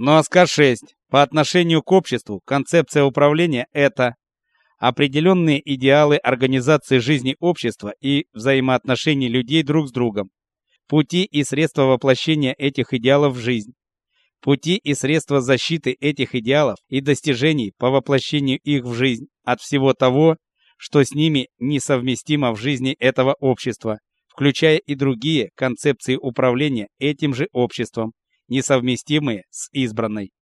Сноска 6. По отношению к обществу концепция управления – это определенные идеалы организации жизни общества и взаимоотношений людей друг с другом, пути и средства воплощения этих идеалов в жизнь, пути и средства защиты этих идеалов и достижений по воплощению их в жизнь от всего того, что с ними несовместимо в жизни этого общества, включая и другие концепции управления этим же обществом, несовместимые с избранной.